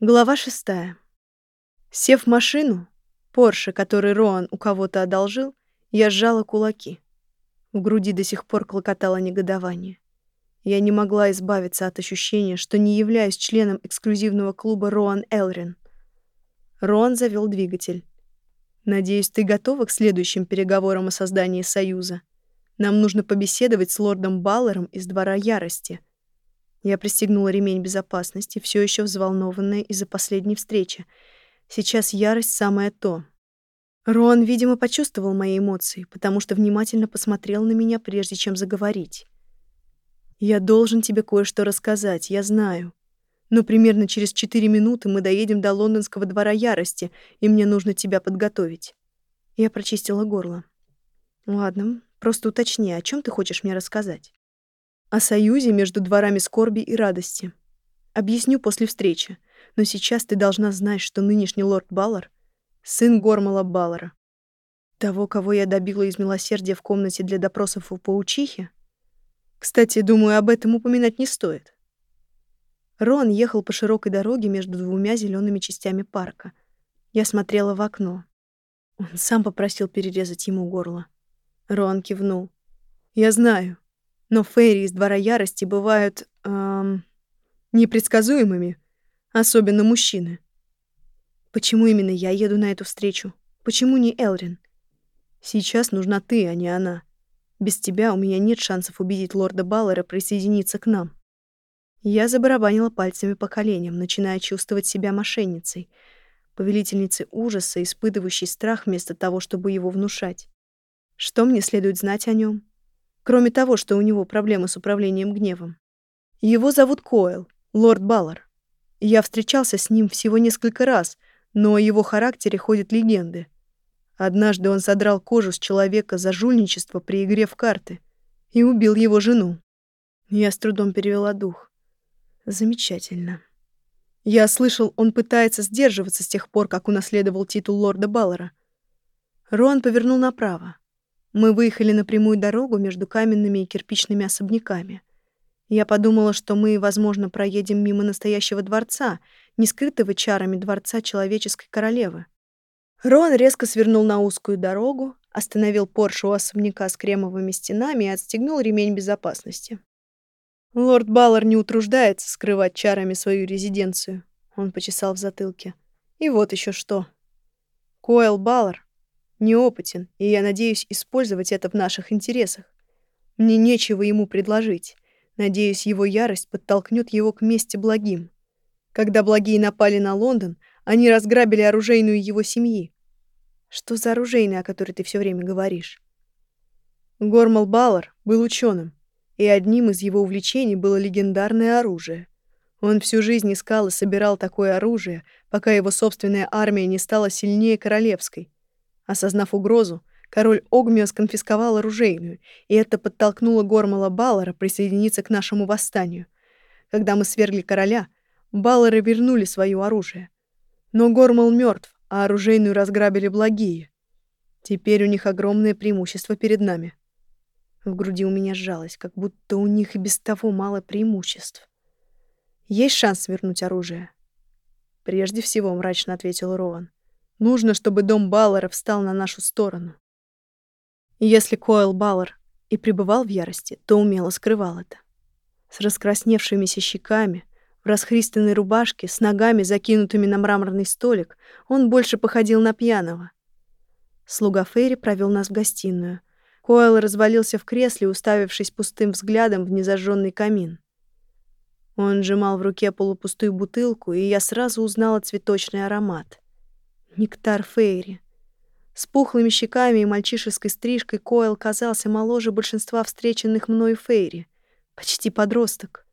Глава шестая. Сев в машину, Порше, который Роан у кого-то одолжил, я сжала кулаки. В груди до сих пор клокотало негодование. Я не могла избавиться от ощущения, что не являюсь членом эксклюзивного клуба Роан Элрин. Роан завел двигатель. «Надеюсь, ты готова к следующим переговорам о создании Союза? Нам нужно побеседовать с лордом Баллером из Двора Ярости». Я пристегнула ремень безопасности, все еще взволнованная из-за последней встречи. Сейчас ярость самое то. Рон, видимо, почувствовал мои эмоции, потому что внимательно посмотрел на меня, прежде чем заговорить. «Я должен тебе кое-что рассказать, я знаю. Но примерно через четыре минуты мы доедем до лондонского двора ярости, и мне нужно тебя подготовить». Я прочистила горло. «Ладно, просто уточни, о чем ты хочешь мне рассказать?» О союзе между дворами скорби и радости. Объясню после встречи, но сейчас ты должна знать, что нынешний лорд Баллар — сын Гормала Баллара. Того, кого я добила из милосердия в комнате для допросов у паучихи? Кстати, думаю, об этом упоминать не стоит. Рон ехал по широкой дороге между двумя зелеными частями парка. Я смотрела в окно. Он сам попросил перерезать ему горло. Рон кивнул. «Я знаю. Но фейри из Двора Ярости бывают... Эм, непредсказуемыми, особенно мужчины. Почему именно я еду на эту встречу? Почему не Элрин? Сейчас нужна ты, а не она. Без тебя у меня нет шансов убедить лорда Баллера присоединиться к нам. Я забарабанила пальцами по коленям, начиная чувствовать себя мошенницей, повелительницей ужаса, испытывающей страх вместо того, чтобы его внушать. Что мне следует знать о нем? Кроме того, что у него проблемы с управлением гневом. Его зовут Коэл, лорд Баллар. Я встречался с ним всего несколько раз, но о его характере ходят легенды. Однажды он содрал кожу с человека за жульничество при игре в карты и убил его жену. Я с трудом перевела дух. Замечательно. Я слышал, он пытается сдерживаться с тех пор, как унаследовал титул лорда Баллара. Рон повернул направо. Мы выехали на прямую дорогу между каменными и кирпичными особняками. Я подумала, что мы, возможно, проедем мимо настоящего дворца, не скрытого чарами дворца человеческой королевы. Рон резко свернул на узкую дорогу, остановил Порше у особняка с кремовыми стенами и отстегнул ремень безопасности. Лорд Баллар не утруждается скрывать чарами свою резиденцию. Он почесал в затылке. И вот еще что. Коэл Баллар неопытен, и я надеюсь использовать это в наших интересах. Мне нечего ему предложить. Надеюсь, его ярость подтолкнет его к мести благим. Когда благие напали на Лондон, они разграбили оружейную его семьи. Что за оружейная, о которой ты все время говоришь? Гормал Баллар был ученым, и одним из его увлечений было легендарное оружие. Он всю жизнь искал и собирал такое оружие, пока его собственная армия не стала сильнее королевской. Осознав угрозу, король Огмиос конфисковал оружейную, и это подтолкнуло Гормала Баллара присоединиться к нашему восстанию. Когда мы свергли короля, Баллары вернули свое оружие. Но Гормал мертв, а оружейную разграбили благие. Теперь у них огромное преимущество перед нами. В груди у меня сжалось, как будто у них и без того мало преимуществ. Есть шанс вернуть оружие? Прежде всего, мрачно ответил Роан. Нужно, чтобы дом Баллара встал на нашу сторону. Если Койл Баллар и пребывал в ярости, то умело скрывал это. С раскрасневшимися щеками, в расхристанной рубашке, с ногами, закинутыми на мраморный столик, он больше походил на пьяного. Слуга Фейри провел нас в гостиную. Койл развалился в кресле, уставившись пустым взглядом в незажженный камин. Он сжимал в руке полупустую бутылку, и я сразу узнала цветочный аромат — Нектар Фейри. С пухлыми щеками и мальчишеской стрижкой Койл казался моложе большинства встреченных мною Фейри. Почти подросток.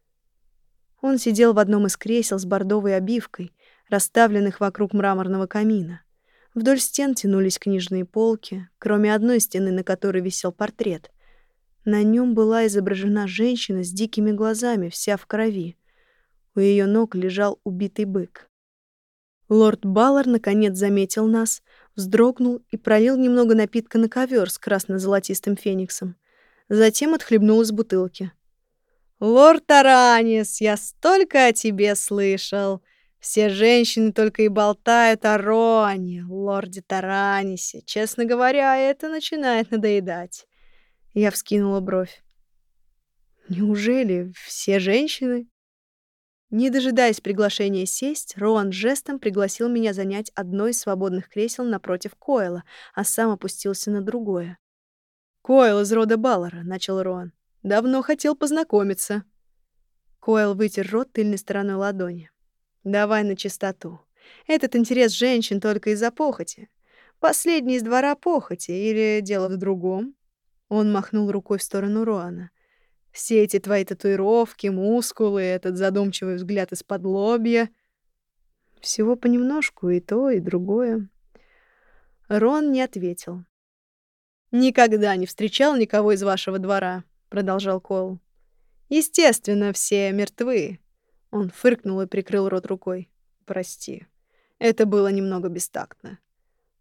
Он сидел в одном из кресел с бордовой обивкой, расставленных вокруг мраморного камина. Вдоль стен тянулись книжные полки, кроме одной стены, на которой висел портрет. На нем была изображена женщина с дикими глазами, вся в крови. У ее ног лежал убитый бык. Лорд Баллар наконец заметил нас, вздрогнул и пролил немного напитка на ковер с красно-золотистым фениксом. Затем отхлебнул из бутылки. «Лорд Таранис, я столько о тебе слышал! Все женщины только и болтают о Роне, лорде Таранисе. Честно говоря, это начинает надоедать. Я вскинула бровь. Неужели все женщины? Не дожидаясь приглашения сесть, Роан жестом пригласил меня занять одно из свободных кресел напротив Койла, а сам опустился на другое. «Койл из рода Баллара», — начал Роан. «Давно хотел познакомиться». Койл вытер рот тыльной стороной ладони. Давай на чистоту. Этот интерес женщин только из-за похоти. Последний из двора похоти или дело в другом? Он махнул рукой в сторону Роана. Все эти твои татуировки, мускулы, этот задумчивый взгляд из-под лобья. Всего понемножку и то, и другое. Рон не ответил. «Никогда не встречал никого из вашего двора», — продолжал Кол. «Естественно, все мертвы. Он фыркнул и прикрыл рот рукой. «Прости. Это было немного бестактно».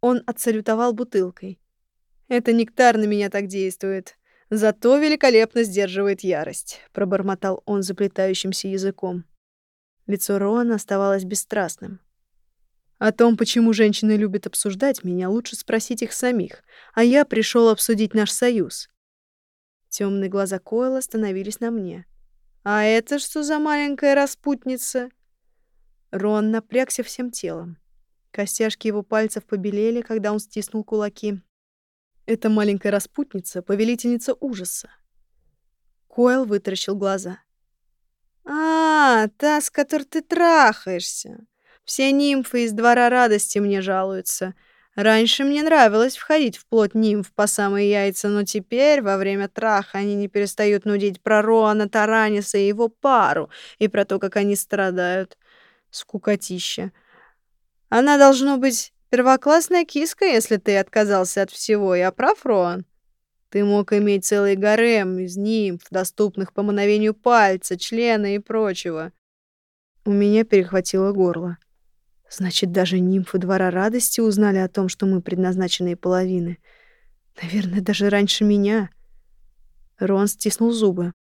Он отсалютовал бутылкой. «Это нектар на меня так действует. Зато великолепно сдерживает ярость», — пробормотал он заплетающимся языком. Лицо Роана оставалось бесстрастным. О том, почему женщины любят обсуждать меня, лучше спросить их самих, а я пришел обсудить наш союз. Темные глаза Койла остановились на мне. «А это что за маленькая распутница?» Рон напрягся всем телом. Костяшки его пальцев побелели, когда он стиснул кулаки. «Это маленькая распутница, повелительница ужаса». Койл вытаращил глаза. «А, та, с которой ты трахаешься. Все нимфы из Двора Радости мне жалуются. Раньше мне нравилось входить в плоть нимф по самые яйца, но теперь, во время траха, они не перестают нудить про Роана Тараниса и его пару, и про то, как они страдают. Скукотища. Она должно быть первоклассная киска, если ты отказался от всего. Я прав, Роан? Ты мог иметь целый гарем из нимф, доступных по мановению пальца, члена и прочего. У меня перехватило горло. Значит, даже нимфы Двора Радости узнали о том, что мы предназначенные половины. Наверное, даже раньше меня. Рон стиснул зубы.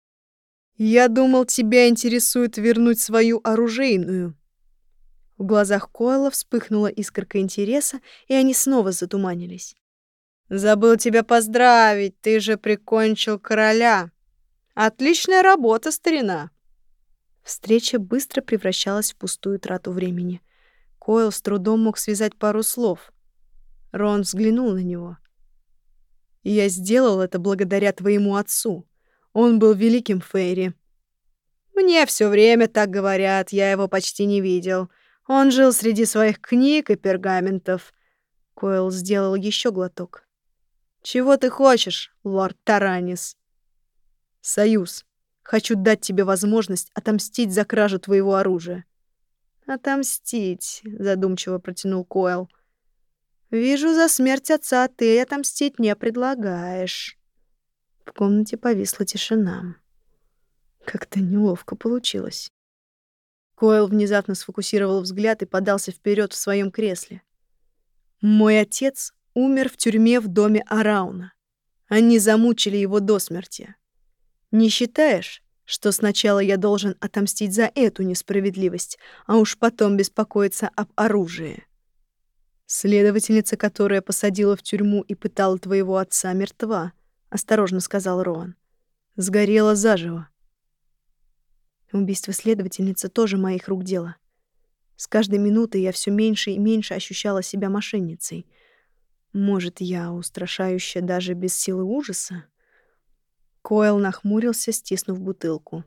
«Я думал, тебя интересует вернуть свою оружейную». В глазах Койла вспыхнула искорка интереса, и они снова затуманились. «Забыл тебя поздравить, ты же прикончил короля. Отличная работа, старина!» Встреча быстро превращалась в пустую трату времени. Койл с трудом мог связать пару слов. Рон взглянул на него. «Я сделал это благодаря твоему отцу. Он был великим Фейри». «Мне все время так говорят, я его почти не видел. Он жил среди своих книг и пергаментов». Койл сделал еще глоток. «Чего ты хочешь, лорд Таранис?» «Союз. Хочу дать тебе возможность отомстить за кражу твоего оружия. «Отомстить», — задумчиво протянул Койл. «Вижу, за смерть отца ты отомстить не предлагаешь». В комнате повисла тишина. Как-то неловко получилось. Койл внезапно сфокусировал взгляд и подался вперед в своем кресле. «Мой отец умер в тюрьме в доме Арауна. Они замучили его до смерти. Не считаешь, что сначала я должен отомстить за эту несправедливость, а уж потом беспокоиться об оружии. Следовательница, которая посадила в тюрьму и пытала твоего отца, мертва, осторожно сказал Роан. Сгорела заживо. Убийство следовательницы тоже моих рук дело. С каждой минутой я все меньше и меньше ощущала себя мошенницей. Может, я устрашающая даже без силы ужаса? Койл нахмурился, стиснув бутылку.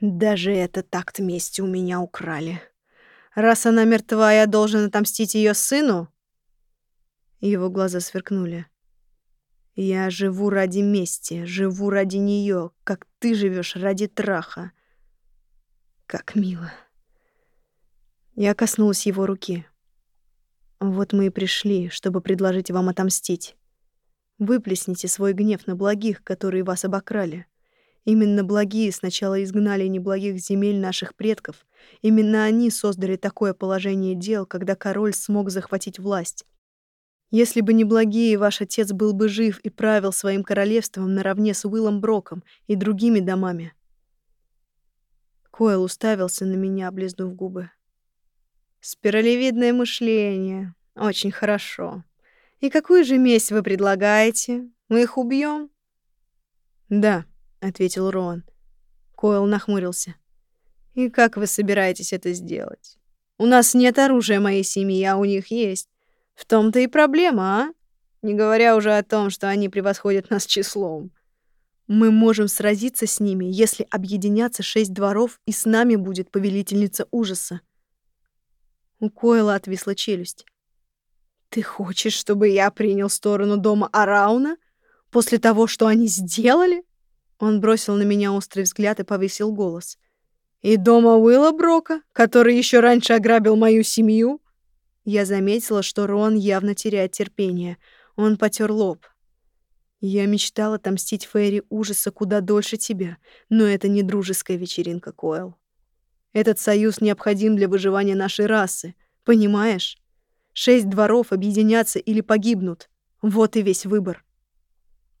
«Даже этот акт мести у меня украли. Раз она мертва, я должен отомстить ее сыну?» Его глаза сверкнули. «Я живу ради мести, живу ради нее, как ты живешь ради траха. Как мило». Я коснулась его руки. «Вот мы и пришли, чтобы предложить вам отомстить. Выплесните свой гнев на благих, которые вас обокрали. Именно благие сначала изгнали неблагих земель наших предков. Именно они создали такое положение дел, когда король смог захватить власть. Если бы не благие, ваш отец был бы жив и правил своим королевством наравне с Уиллом Броком и другими домами. Койл уставился на меня, облизнув губы. Спиралевидное мышление. Очень хорошо. И какую же месть вы предлагаете? Мы их убьем? Да, ответил Рон. Койл нахмурился. И как вы собираетесь это сделать? У нас нет оружия моей семьи, а у них есть. В том-то и проблема, а? Не говоря уже о том, что они превосходят нас числом. Мы можем сразиться с ними, если объединятся шесть дворов, и с нами будет повелительница ужаса. У Койла отвисла челюсть. Ты хочешь, чтобы я принял сторону дома Арауна после того, что они сделали? Он бросил на меня острый взгляд и повысил голос. И дома Уилла Брока, который еще раньше ограбил мою семью? Я заметила, что Рон явно теряет терпение. Он потер лоб. Я мечтала отомстить Фейри ужаса куда дольше тебя, но это не дружеская вечеринка, Коэл. Этот союз необходим для выживания нашей расы, понимаешь? Шесть дворов объединятся или погибнут. Вот и весь выбор.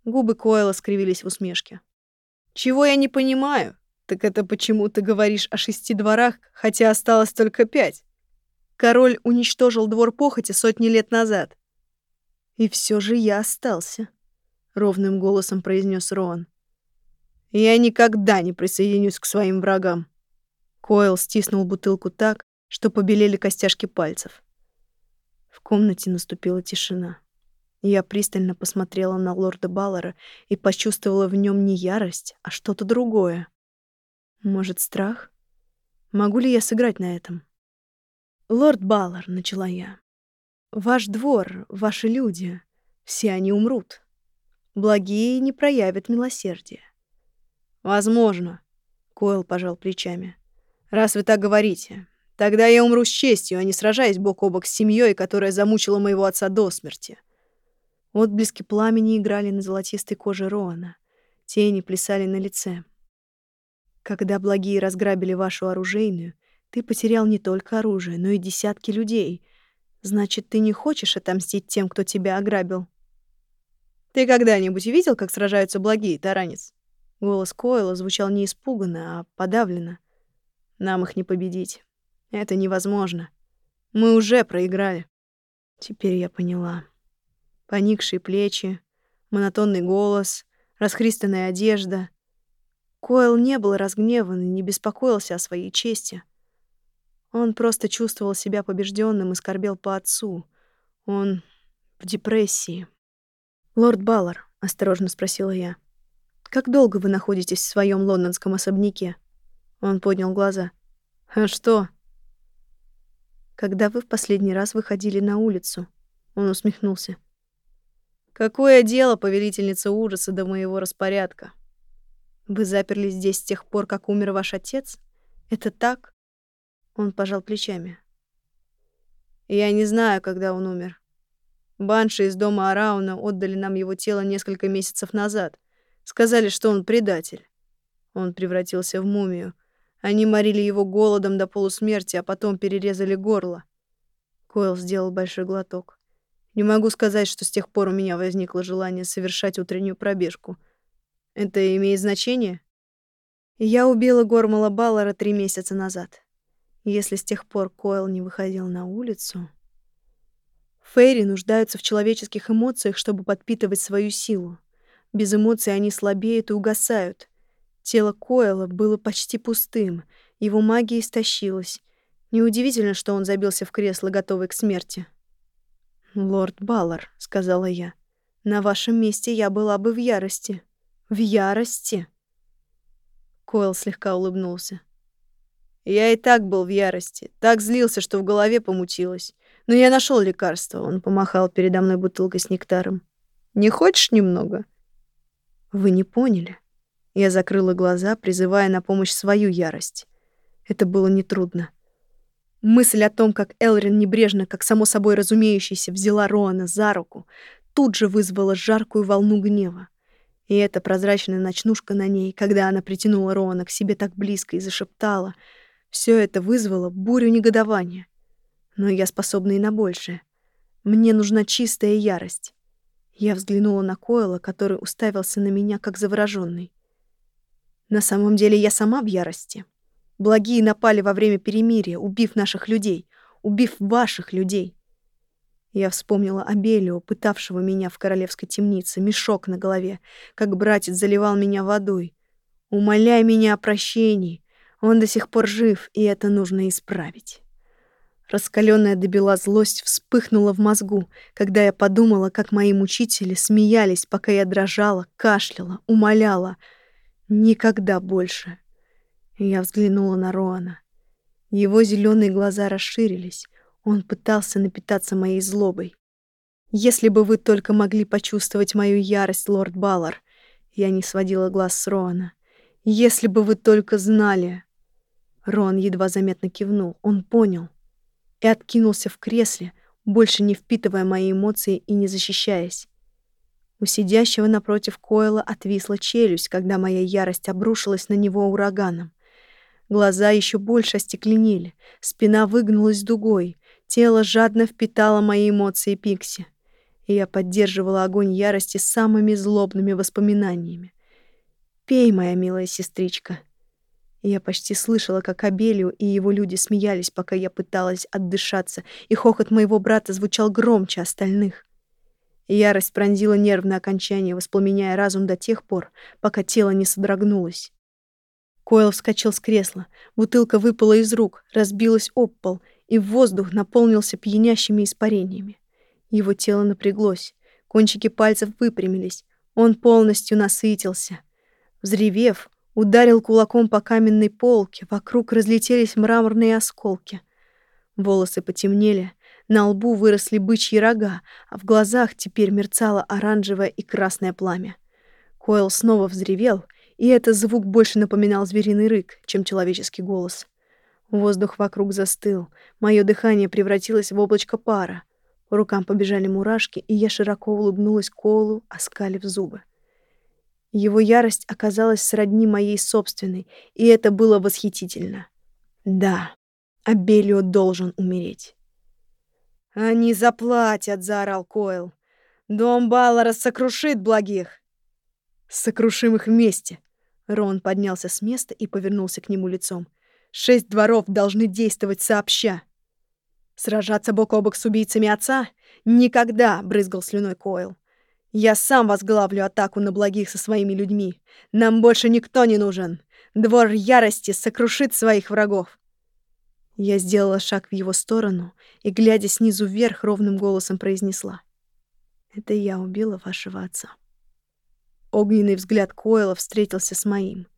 Губы Коэла скривились в усмешке. Чего я не понимаю, так это почему ты говоришь о шести дворах, хотя осталось только пять. Король уничтожил двор похоти сотни лет назад. И все же я остался. — ровным голосом произнес Роан. «Я никогда не присоединюсь к своим врагам». Койл стиснул бутылку так, что побелели костяшки пальцев. В комнате наступила тишина. Я пристально посмотрела на лорда Баллара и почувствовала в нем не ярость, а что-то другое. Может, страх? Могу ли я сыграть на этом? «Лорд Баллар», — начала я, — «ваш двор, ваши люди, все они умрут благие не проявят милосердия. Возможно, Койл пожал плечами. Раз вы так говорите, тогда я умру с честью, а не сражаясь бок о бок с семьей, которая замучила моего отца до смерти. Отблески пламени играли на золотистой коже Роана. Тени плясали на лице. Когда благие разграбили вашу оружейную, ты потерял не только оружие, но и десятки людей. Значит, ты не хочешь отомстить тем, кто тебя ограбил? «Ты когда-нибудь видел, как сражаются благие, таранец?» Голос Койла звучал не испуганно, а подавленно. «Нам их не победить. Это невозможно. Мы уже проиграли». Теперь я поняла. Поникшие плечи, монотонный голос, расхристанная одежда. Койл не был разгневан и не беспокоился о своей чести. Он просто чувствовал себя побежденным и скорбел по отцу. Он в депрессии. «Лорд Баллар», — осторожно спросила я, — «как долго вы находитесь в своем лондонском особняке?» Он поднял глаза. «А что?» «Когда вы в последний раз выходили на улицу?» Он усмехнулся. «Какое дело, повелительница ужаса, до моего распорядка? Вы заперлись здесь с тех пор, как умер ваш отец? Это так?» Он пожал плечами. «Я не знаю, когда он умер. Банши из дома Арауна отдали нам его тело несколько месяцев назад. Сказали, что он предатель. Он превратился в мумию. Они морили его голодом до полусмерти, а потом перерезали горло. Койл сделал большой глоток. Не могу сказать, что с тех пор у меня возникло желание совершать утреннюю пробежку. Это имеет значение? Я убила Гормала Баллара три месяца назад. Если с тех пор Койл не выходил на улицу... Фейри нуждаются в человеческих эмоциях, чтобы подпитывать свою силу. Без эмоций они слабеют и угасают. Тело Койла было почти пустым, его магия истощилась. Неудивительно, что он забился в кресло, готовый к смерти. «Лорд Баллар», — сказала я, — «на вашем месте я была бы в ярости». «В ярости?» Койл слегка улыбнулся. «Я и так был в ярости, так злился, что в голове помутилось. Но я нашел лекарство. Он помахал передо мной бутылкой с нектаром. Не хочешь немного? Вы не поняли. Я закрыла глаза, призывая на помощь свою ярость. Это было нетрудно. Мысль о том, как Элрин небрежно, как само собой разумеющийся, взяла Роана за руку, тут же вызвала жаркую волну гнева. И эта прозрачная ночнушка на ней, когда она притянула Роана к себе так близко и зашептала, все это вызвало бурю негодования но я способна и на большее. Мне нужна чистая ярость. Я взглянула на Койла, который уставился на меня, как заворожённый. На самом деле я сама в ярости. Благие напали во время перемирия, убив наших людей. убив ваших людей. Я вспомнила Абелио, пытавшего меня в королевской темнице, мешок на голове, как братец заливал меня водой. Умоляй меня о прощении. Он до сих пор жив, и это нужно исправить. Раскаленная до бела злость вспыхнула в мозгу, когда я подумала, как мои мучители смеялись, пока я дрожала, кашляла, умоляла. Никогда больше. Я взглянула на Роана. Его зеленые глаза расширились. Он пытался напитаться моей злобой. Если бы вы только могли почувствовать мою ярость, лорд Баллар. Я не сводила глаз с Роана. Если бы вы только знали. Рон едва заметно кивнул. Он понял и откинулся в кресле, больше не впитывая мои эмоции и не защищаясь. У сидящего напротив Койла отвисла челюсть, когда моя ярость обрушилась на него ураганом. Глаза еще больше остекленели, спина выгнулась дугой, тело жадно впитало мои эмоции Пикси. И я поддерживала огонь ярости самыми злобными воспоминаниями. «Пей, моя милая сестричка», я почти слышала, как Абелию и его люди смеялись, пока я пыталась отдышаться, и хохот моего брата звучал громче остальных. Ярость пронзила нервное окончание, воспламеняя разум до тех пор, пока тело не содрогнулось. Койл вскочил с кресла, бутылка выпала из рук, разбилась об пол, и воздух наполнился пьянящими испарениями. Его тело напряглось, кончики пальцев выпрямились, он полностью насытился. Взревев, Ударил кулаком по каменной полке, вокруг разлетелись мраморные осколки. Волосы потемнели, на лбу выросли бычьи рога, а в глазах теперь мерцало оранжевое и красное пламя. Койл снова взревел, и этот звук больше напоминал звериный рык, чем человеческий голос. Воздух вокруг застыл, мое дыхание превратилось в облачко пара. По рукам побежали мурашки, и я широко улыбнулась Коулу, оскалив зубы. Его ярость оказалась сродни моей собственной, и это было восхитительно. Да, Абелио должен умереть. «Они заплатят!» — заорал Койл. «Дом Баллара сокрушит благих!» «Сокрушим их вместе!» Рон поднялся с места и повернулся к нему лицом. «Шесть дворов должны действовать сообща!» «Сражаться бок о бок с убийцами отца? Никогда!» — брызгал слюной Койл. Я сам возглавлю атаку на благих со своими людьми. Нам больше никто не нужен. Двор ярости сокрушит своих врагов. Я сделала шаг в его сторону и, глядя снизу вверх, ровным голосом произнесла. «Это я убила вашего отца». Огненный взгляд Койла встретился с моим.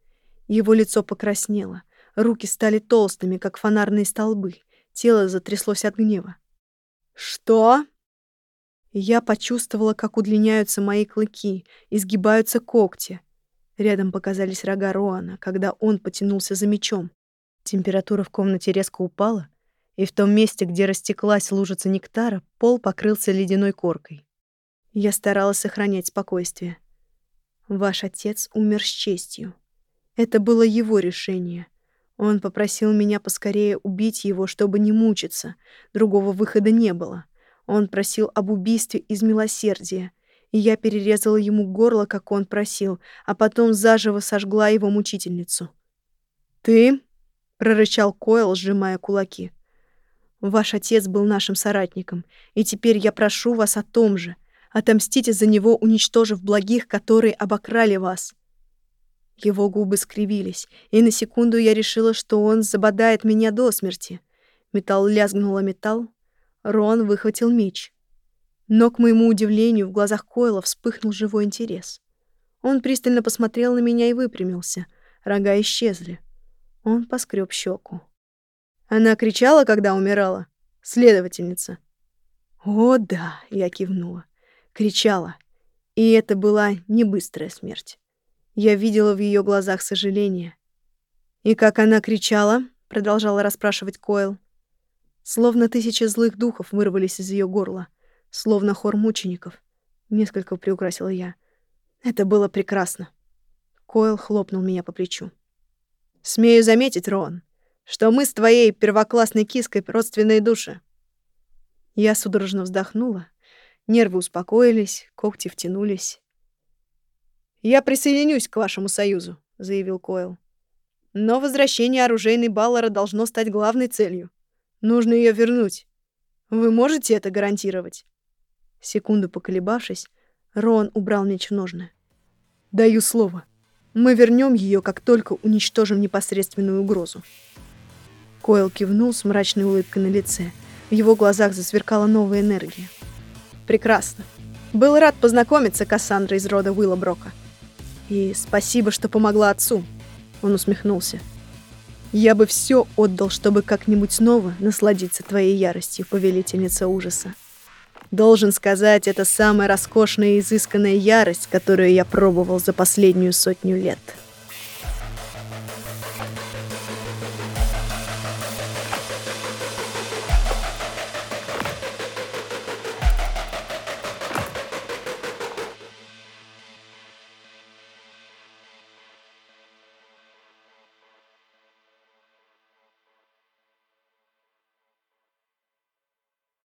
Его лицо покраснело, руки стали толстыми, как фонарные столбы, тело затряслось от гнева. «Что?» Я почувствовала, как удлиняются мои клыки, изгибаются когти. Рядом показались рога Роана, когда он потянулся за мечом. Температура в комнате резко упала, и в том месте, где растеклась лужица нектара, пол покрылся ледяной коркой. Я старалась сохранять спокойствие. Ваш отец умер с честью. Это было его решение. Он попросил меня поскорее убить его, чтобы не мучиться. Другого выхода не было. Он просил об убийстве из милосердия, и я перерезала ему горло, как он просил, а потом заживо сожгла его мучительницу. «Ты?» — прорычал Койл, сжимая кулаки. «Ваш отец был нашим соратником, и теперь я прошу вас о том же. Отомстите за него, уничтожив благих, которые обокрали вас». Его губы скривились, и на секунду я решила, что он забодает меня до смерти. Металл лязгнула металл, Рон выхватил меч. Но, к моему удивлению, в глазах Койла вспыхнул живой интерес. Он пристально посмотрел на меня и выпрямился. Рога исчезли. Он поскреб щеку. Она кричала, когда умирала? Следовательница. «О, да!» — я кивнула. Кричала. И это была не быстрая смерть. Я видела в ее глазах сожаление. «И как она кричала?» — продолжала расспрашивать Койл. Словно тысячи злых духов вырвались из ее горла, словно хор мучеников. Несколько приукрасила я. Это было прекрасно. Койл хлопнул меня по плечу. «Смею заметить, Рон, что мы с твоей первоклассной киской родственные души». Я судорожно вздохнула. Нервы успокоились, когти втянулись. «Я присоединюсь к вашему союзу», — заявил Койл. «Но возвращение оружейной Баллара должно стать главной целью. Нужно ее вернуть. Вы можете это гарантировать?» Секунду поколебавшись, Роан убрал меч в ножны. «Даю слово. Мы вернем ее, как только уничтожим непосредственную угрозу». Койл кивнул с мрачной улыбкой на лице. В его глазах засверкала новая энергия. «Прекрасно. Был рад познакомиться, Кассандра из рода Уиллоброка. И спасибо, что помогла отцу». Он усмехнулся. «Я бы все отдал, чтобы как-нибудь снова насладиться твоей яростью, повелительница ужаса. Должен сказать, это самая роскошная и изысканная ярость, которую я пробовал за последнюю сотню лет».